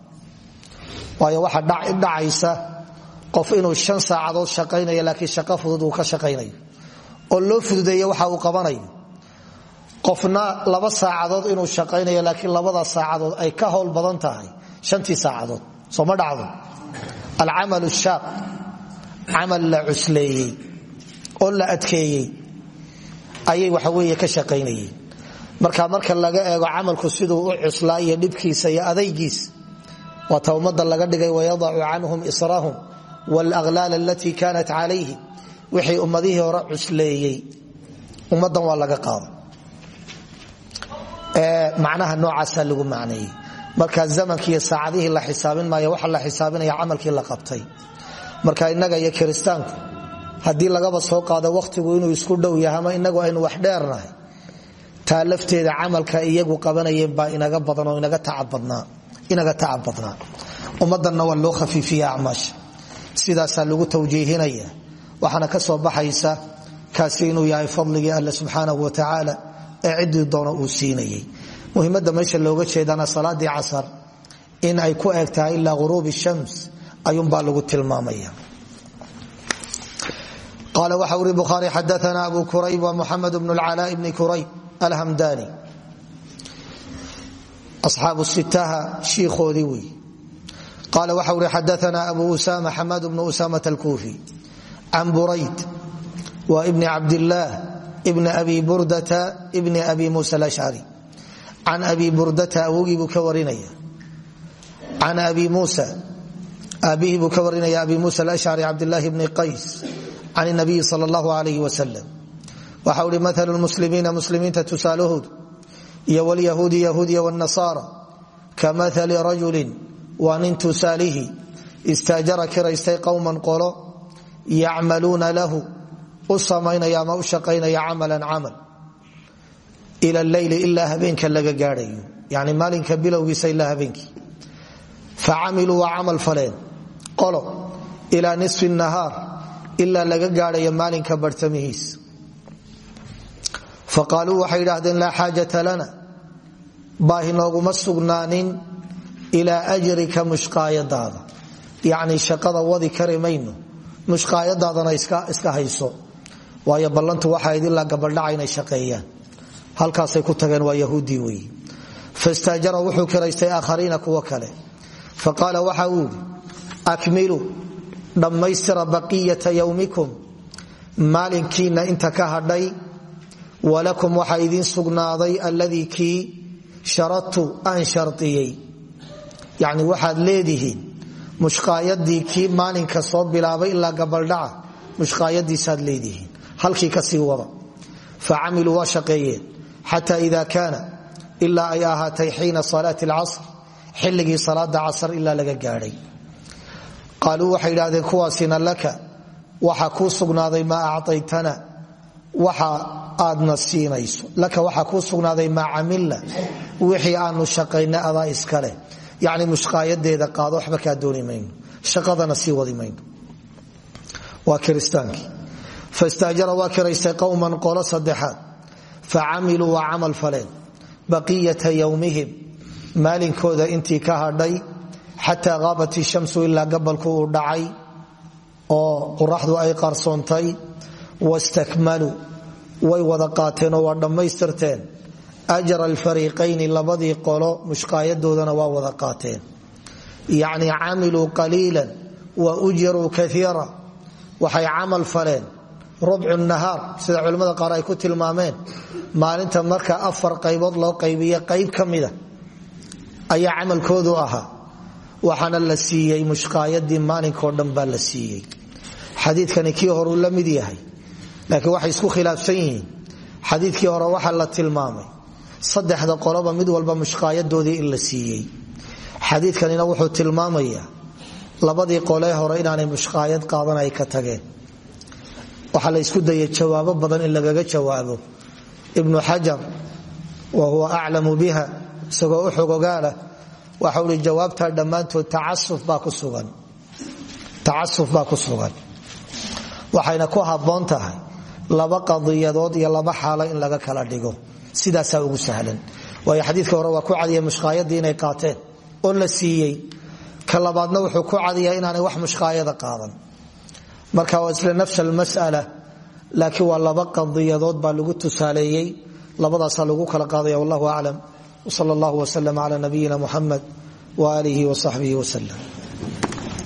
Waayo waxaa dhacaysa qof inuu shan saacadood shaqaynayo laakiin shaqo fudud uu ka shaqaynayo. Oo loo fududeeye waxa uu qabanayo. Qofna laba saacadood inuu shaqaynayo laakiin labada saacadood ay ka howl badan tahay shantii saacadood. Soo ma dhacdo alcamal shaaq camal la cusleeyey oo la adkeeyey ayay waxaweeye ka shaqaynayeen marka marka laga eego camalku siduu u cuslaa iyo dhibkiisa iyo adaygiis waata ummadda laga dhigay wayadacu canhum israhum walahlaal alatii kanat calayhi wixii ummadihii hore cusleeyey ummaddan waa laga macneeyey marka zamankiiyo saacadihii la xisaabin maayo waxa la xisaabinaya camalkii la qabtay. Marka innaga iyo kiristaanku haddii lagaba soo qaado wakhtigu inuu isku dhow yahay ama inagu aynu wax dheernahay taa lafteeda iyagu qabanayeen baa inaga badan oo inaga tacab badnaa waa loo khafiifiya acmaasha. Sidaasaa lagu tawjiihinaya. Waxaana ka soo baxaysa kaasi inuu yahay fadligii alle subxaanahu watacaala ee ciddii doono uu siinayay muhimadda meesha looga jeedana salaadii casar in ay ku eg tahay ilaa ghuruubi shams ayuunbaa lagu tilmaamaya. Qaala waxa uri bukhaari xadaana abu kurayb wa muxamed bnu lcalaa bni kurayb alhamdani asxaabu sitaha shiikhoodii wey qaala waxa uri xadaana abu usama xamad bnu usamat alkuufi can burayd wa bni cabdillaah bni abi burdata bni abi musa alashcari can abi burdata awogii buu ka warinaya. Can abi musa aabihii buu ka warinaya abi musa alashcari cabdillaahi bni qays can nabiyi sal allahu alayh wasalam waxa uhi maalu muslimiina muslimiinta tusaalahoodu iyo wlyahuudi yahuudiya wnasaara ka maali rajulin waa nin tusaalihi istaajara kiraystay qowman qolo yacmaluuna lahu u samaynaya ama u shaqaynaya camalan camal ila leyli ilaa habeenka laga gaadhayo. Yani maalinka bilowgiisa ilaa habeenkii. Facamiluu waa camal faleen. Qolo ilaa nisfi nahaar ilaa laga gaadhayo maalinka barhtamihiis faqaaluu waxay idhaahdeen laa xaajata lana. Baahi nooguma sugnaanin ilaa ajrika mushqaayadaada. Yacni shaqada wadi kari mayno. Mushqaayadaadana iska hayso. Waayo ballantu waxayd ilaa gabaldhaca inay shaqeeyaan halkaasay ku tageen waa yahuudii weeye fastaajara wuxuu kiraystay aakhariina kuwo kale. Faqaala waxa uu yidhi akmiluu dhammaystira baqiyata yowmikum maalinkiinna inta ka hadhay walakum waxaa idiin sugnaaday alladii kii sharadtu aan shariyey yani waxaad leedihiin mushqaayadii soo bilaabay ilaa gabaldhaca mushqaayadiisaad leedihiin. Halkii ka sii wada. Facamiluu waa shaqeeyeen xata ida kaana ilaa ay ahaatay xiina salaati alcasr xilligii salaada casr ilaa laga gaadhay. Qaaluu waxay idhahdeen kuwaasina laka waxa kuu sugnaaday maa acaytana waxa aadna siinayso. Laka waxaa kuu sugnaaday maa camilna wixii aanu shaqayna adaa iskaleh yani mushqaayadeeda qaado waxba kaa dooni mayno shaqadana sii wadi mayno. Waa kiristaankii fastaajara waa kiraystay qowman qolo facamiluu waa camal faleen baqiyata yowmihim maalinkooda intii ka hadhay xataa haabat ishamsu ilaa gabalku uu dhacay oo qoraxdu ay qarsoontay wastakmaluu way wada qaateenoo waa dhammaystirteen ajra alfariiqayni labadii qolo mushqaayadoodana waa wada qaateen yacni camiluu wa ujiruu kaiira waxay camal rubcu nahaar sida culimmada qaar ay ku tilmaameen maalinta marka afar qaybood loo qaybiya qayb ka mida ayaa camalkoodu ahaa waxaana la siiyey mushqaayadii maalinkao dhan baa la siiyey. Xadiidkani kii horuu la mid yahay laakiin waxay isku khilaafsan yihiin. Xadiidkii hore waxaa la tilmaamay saddexda qoloba mid walba mushqaayadoodii in la siiyey. Xadiidkanina wuxuu tilmaamayaa labadii qolee hore inaanay mushqaayad qaadan ay ka tageen waxaa la ysku dayay jawaabo badan in lagaga jawaabo. Ibnu xajar wa huwa aclamu biha isagoo u xogogaalah waxau hi jawaabtaa dhammaantood tacasuf baa ku sugan. Waxayna ku habboon tahay laba qadiyadood iyo laba xaalo in laga kala dhigo. Sidaasaa ugu sahlan. Waayo xadiidka hore waa ku cadiya mushqaayadii inay qaateen. Oo la siiyey. Ka wuxuu ku cadiyaa inaanay wax mushqaayada qaadan marka waa isla nafs almas'ala laakiin waa laba qadiyadood baa lagu tusaaleeyey labadaasaa lagu kala qaadaya wallahu aclam wsal allah wslm cla nabiyina muxamed waaalihi wasaxbihi wslm